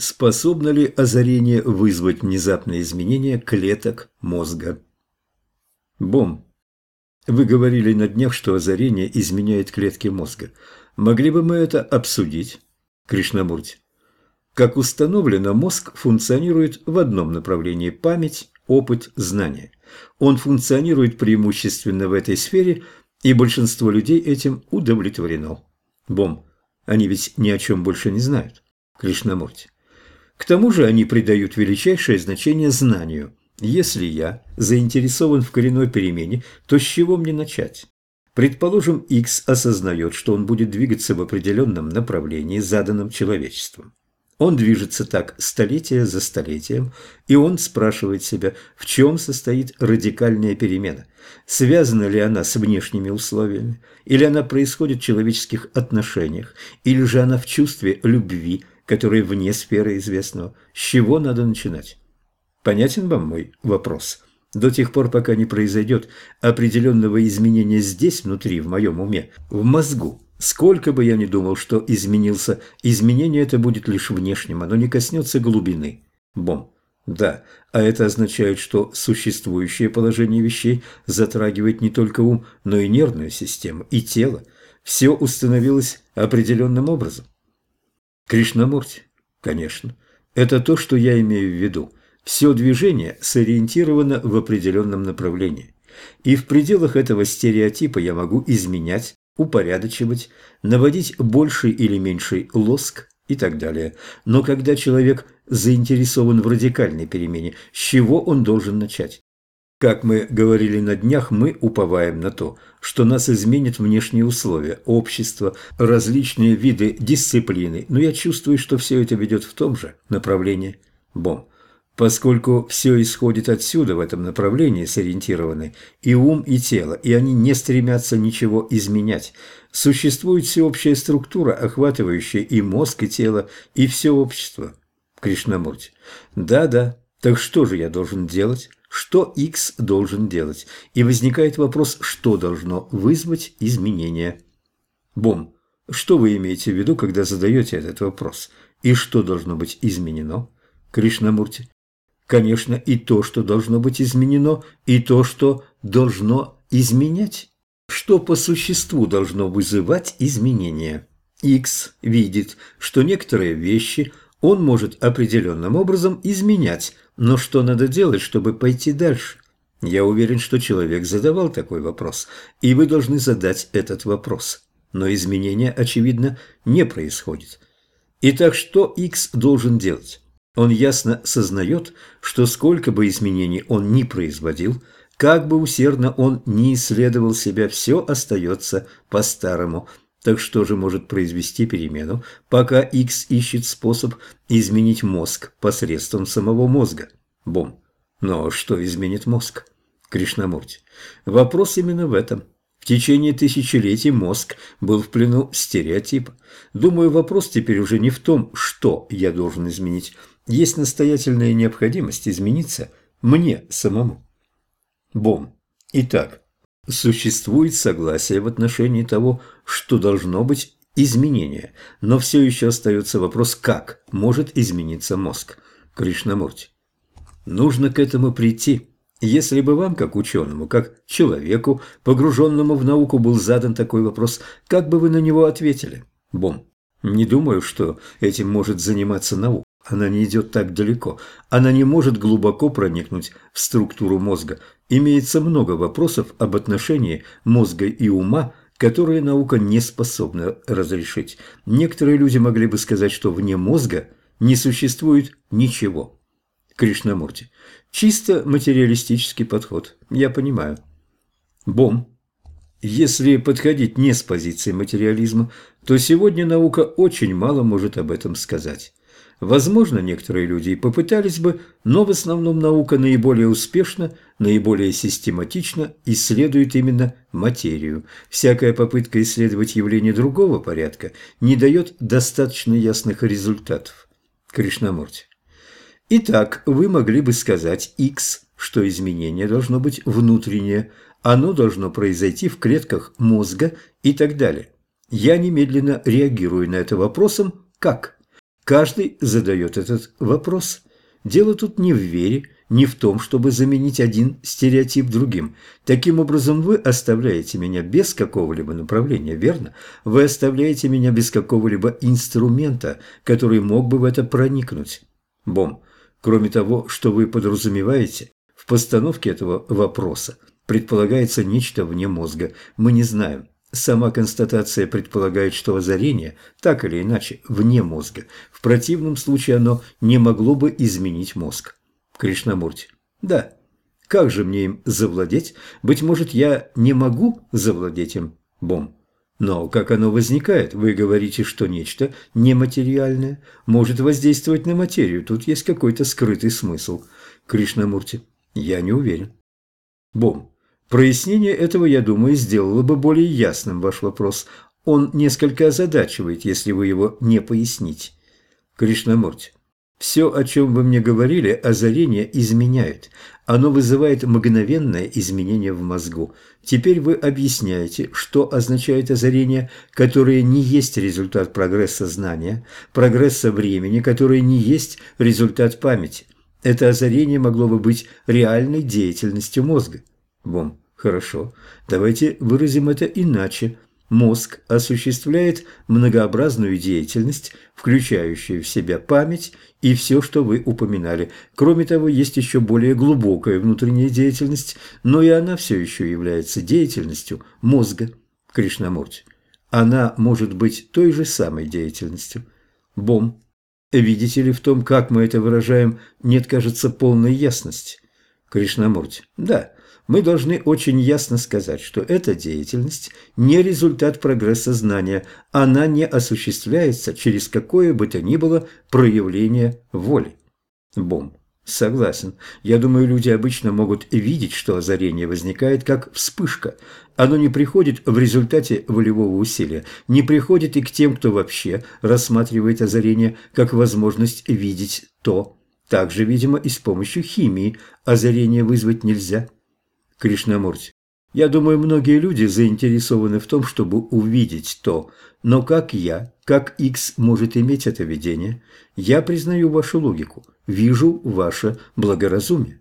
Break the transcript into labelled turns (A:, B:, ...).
A: Способно ли озарение вызвать внезапное изменение клеток мозга? Бом. Вы говорили на днях, что озарение изменяет клетки мозга. Могли бы мы это обсудить? Кришнамурти. Как установлено, мозг функционирует в одном направлении – память, опыт, знания. Он функционирует преимущественно в этой сфере, и большинство людей этим удовлетворено. Бом. Они ведь ни о чем больше не знают. Кришнамурти. К тому же они придают величайшее значение знанию. Если я заинтересован в коренной перемене, то с чего мне начать? Предположим, X осознает, что он будет двигаться в определенном направлении, заданном человечеством. Он движется так столетие за столетием, и он спрашивает себя, в чем состоит радикальная перемена. Связана ли она с внешними условиями, или она происходит в человеческих отношениях, или же она в чувстве любви, которое вне сферы известного. С чего надо начинать? Понятен вам мой вопрос? До тех пор, пока не произойдет определенного изменения здесь, внутри, в моем уме, в мозгу, сколько бы я ни думал, что изменился, изменение это будет лишь внешним, оно не коснется глубины. Бом. Да, а это означает, что существующее положение вещей затрагивает не только ум, но и нервную систему, и тело. Все установилось определенным образом. Кришнамурти? Конечно. Это то, что я имею в виду. Все движение сориентировано в определенном направлении. И в пределах этого стереотипа я могу изменять, упорядочивать, наводить больший или меньший лоск и так далее. Но когда человек заинтересован в радикальной перемене, с чего он должен начать? Как мы говорили на днях, мы уповаем на то, что нас изменят внешние условия, общество, различные виды дисциплины, но я чувствую, что все это ведет в том же направлении. Бом. Поскольку все исходит отсюда, в этом направлении сориентированы и ум, и тело, и они не стремятся ничего изменять. Существует всеобщая структура, охватывающая и мозг, и тело, и все общество. Кришнамурти. Да-да, так что же я должен делать? Что X должен делать, и возникает вопрос, что должно вызвать изменения. Бом, что вы имеете в виду, когда задаете этот вопрос? И что должно быть изменено? Кришнамурти. Конечно, и то, что должно быть изменено, и то, что должно изменять. Что по существу должно вызывать изменения? X видит, что некоторые вещи он может определенным образом изменять, но что надо делать, чтобы пойти дальше? Я уверен, что человек задавал такой вопрос, и вы должны задать этот вопрос. Но изменения, очевидно, не происходит. Итак, что X должен делать? Он ясно сознает, что сколько бы изменений он ни производил, как бы усердно он ни исследовал себя, все остается по-старому – так что же может произвести перемену, пока X ищет способ изменить мозг посредством самого мозга? Бом. Но что изменит мозг? Кришнамурти. Вопрос именно в этом. В течение тысячелетий мозг был в плену стереотипа. Думаю, вопрос теперь уже не в том, что я должен изменить. Есть настоятельная необходимость измениться мне самому. Бом. Итак, Существует согласие в отношении того, что должно быть изменение, но все еще остается вопрос, как может измениться мозг. Кришнамурти. Нужно к этому прийти. Если бы вам, как ученому, как человеку, погруженному в науку, был задан такой вопрос, как бы вы на него ответили? Бом. Не думаю, что этим может заниматься наука. Она не идет так далеко. Она не может глубоко проникнуть в структуру мозга. Имеется много вопросов об отношении мозга и ума, которые наука не способна разрешить. Некоторые люди могли бы сказать, что вне мозга не существует ничего. Кришнамурти. Чисто материалистический подход. Я понимаю. Бом. Если подходить не с позиции материализма, то сегодня наука очень мало может об этом сказать. Возможно, некоторые люди и попытались бы, но в основном наука наиболее успешно, наиболее систематично исследует именно материю. Всякая попытка исследовать явления другого порядка не дает достаточно ясных результатов. Кришнамурти. Итак, вы могли бы сказать X, что изменение должно быть внутреннее, оно должно произойти в клетках мозга и так далее. Я немедленно реагирую на это вопросом «как?». Каждый задает этот вопрос. Дело тут не в вере, не в том, чтобы заменить один стереотип другим. Таким образом, вы оставляете меня без какого-либо направления, верно? Вы оставляете меня без какого-либо инструмента, который мог бы в это проникнуть. Бом, кроме того, что вы подразумеваете, в постановке этого вопроса предполагается нечто вне мозга. Мы не знаем. Сама констатация предполагает, что озарение, так или иначе, вне мозга. В противном случае оно не могло бы изменить мозг. Кришнамурти. Да. Как же мне им завладеть? Быть может, я не могу завладеть им, Бом. Но как оно возникает? Вы говорите, что нечто нематериальное может воздействовать на материю. Тут есть какой-то скрытый смысл. Кришнамурти. Я не уверен. Бом. Прояснение этого, я думаю, сделало бы более ясным ваш вопрос. Он несколько озадачивает, если вы его не поясните. Кришнамурти. Все, о чем вы мне говорили, озарение изменяет. Оно вызывает мгновенное изменение в мозгу. Теперь вы объясняете, что означает озарение, которое не есть результат прогресса знания, прогресса времени, которое не есть результат памяти. Это озарение могло бы быть реальной деятельностью мозга. Бом, хорошо. Давайте выразим это иначе. Мозг осуществляет многообразную деятельность, включающую в себя память и все, что вы упоминали. Кроме того, есть еще более глубокая внутренняя деятельность, но и она все еще является деятельностью мозга. Кришнамурти. Она может быть той же самой деятельностью. Бом. Видите ли в том, как мы это выражаем, нет, кажется, полной ясности. Кришнамурти. Да мы должны очень ясно сказать, что эта деятельность не результат прогресса знания, она не осуществляется через какое бы то ни было проявление воли. Бом. Согласен. Я думаю, люди обычно могут видеть, что озарение возникает как вспышка. Оно не приходит в результате волевого усилия, не приходит и к тем, кто вообще рассматривает озарение как возможность видеть то. Также, видимо, и с помощью химии озарение вызвать нельзя. Кришнамурти. Я думаю, многие люди заинтересованы в том, чтобы увидеть то, но как я, как X может иметь это видение, я признаю вашу логику, вижу ваше благоразумие.